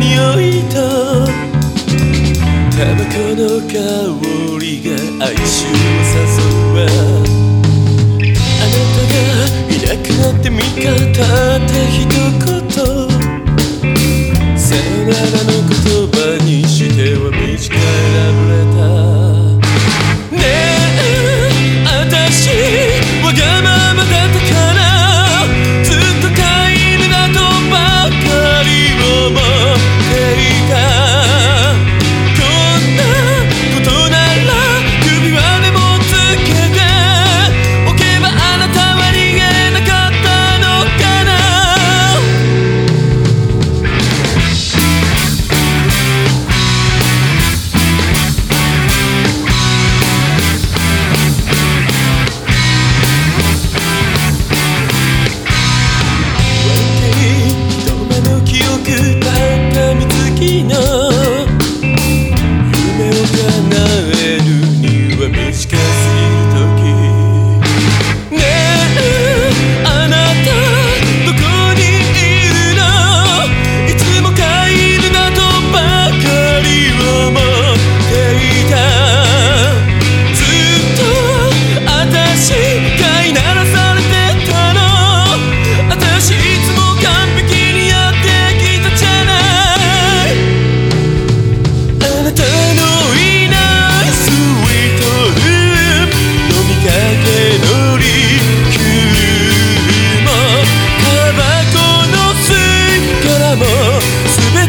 匂いとタバコの香りが哀愁を誘う。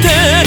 te